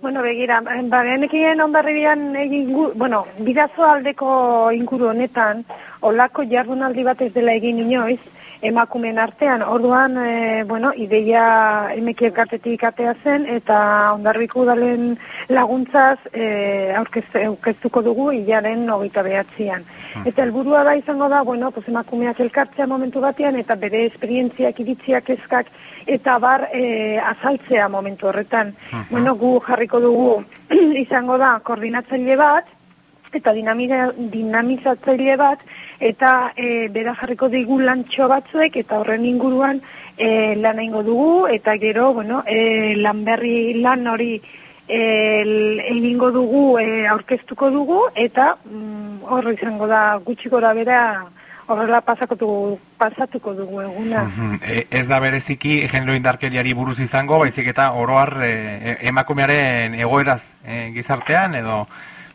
Bueno, begira, ba, genekien ondarribian egin, gu, bueno, bidazo aldeko inguru honetan, olako jardunaldi bat ez dela egin inoiz, emakumen artean, orduan, e, bueno, ideia emekien kartetik atea zen, eta ondarriko udalen laguntzaz e, aurkeztuko dugu hilaren nogita behatzean. Eta helburua da izango da, bueno, pues emakumeak elkartzea momentu batean, eta bere esperientziak, iritziak, eskak, eta bar e, azaltzea momentu horretan. Bueno, gu jarriko dugu izango da koordinatzaile bat, eta dinamizatzaile bat, eta e, bera jarriko digu lantxo batzuek eta horren inguruan e, lan eingo dugu eta gero bueno, e, lan berri lan hori e, egingo dugu e, aurkeztuko dugu eta mm, horri izango da gutxi gora bera horrela pasatuko, pasatuko dugu eguna. e, ez da bereziki genero indarkeriari buruz izango, baizik eta oroar e, e, emakumearen egoeraz e, gizartean edo...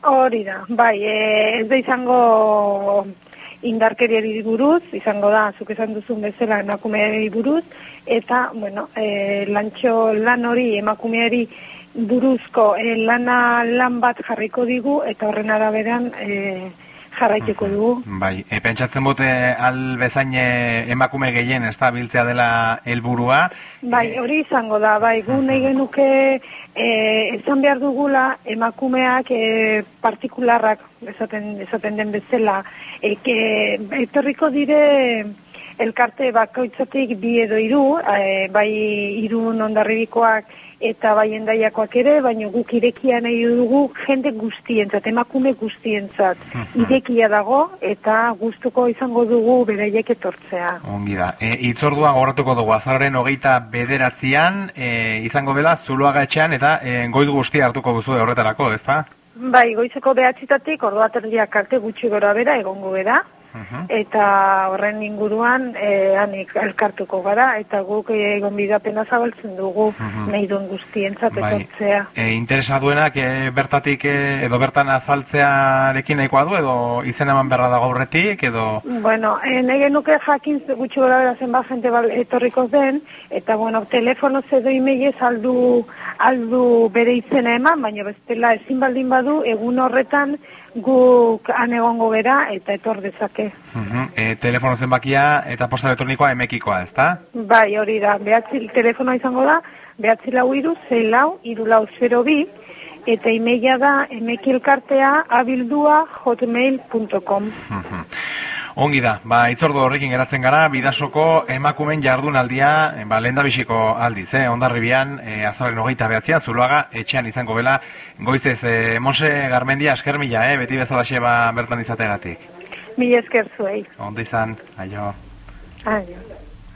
Hori da, bai, e, ez da izango indarkeriari buruz, izango da, zuk esan duzun bezala emakumeari buruz, eta, bueno, e, lantxo lan hori emakumeari buruzko e, lana lan bat jarriko digu, eta horren araberan e, jarraituko dugu. Bai, e, pentsatzen bote al bezain emakume gehien ez da biltzea dela helburua. Bai, hori izango da, bai, gu nahi genuke e, esan behar dugula emakumeak e, partikularrak esaten, esaten den bezala, e, etorriko dire elkarte bakoitzatik bi edo iru, e, bai irun ondarribikoak eta bai endaiakoak ere, baina guk irekia nahi dugu jende guztientzat, emakume guztientzat. Irekia dago eta gustuko izango dugu beraiek etortzea. Ongi da. E, itzordua goratuko dugu, azaren hogeita bederatzean, e, izango dela zuloaga etxean eta e, goiz guztia hartuko duzu horretarako, ez da? Bai, goizeko behatzitatik, ordu aterdiak arte gutxi gora bera, egongo bera. Eta horren inguruan e, anik elkartuko gara, eta guk egon bidapena zabaltzen dugu nahi duen guztientzat bai. etortzea. E, interesa duenak e, bertatik e, edo bertan azaltzearekin nahikoa du, edo izen eman berra dago aurretik, edo... Bueno, e, nahi genuke jakin gutxi gora bera zenba jente bal, etorriko den, eta bueno, telefono edo imeiez aldu, aldu bere izena eman, baina bestela ezin baldin badu, egun horretan guk han egongo bera eta etor dezake. Uh -huh. e, telefono zenbakia eta posta elektronikoa emekikoa, ez da? Bai, hori da. Behatzi telefonoa izango da, behatzi lau iru, zei lau, iru lau zero bi, eta imeia da emekilkartea abildua hotmail.com. Uh -huh. Ongi da, ba, itzordu horrekin geratzen gara, bidasoko emakumen jardunaldia, ba, lehen aldiz, eh? ondarribian, eh, azabaren hogeita behatzia, zuloaga, etxean izango bela, goizez, eh, Monse Garmendia, esker mila, eh? beti bezala ba, bertan izategatik. Mila esker zuei. Ondo izan, aio. Aio.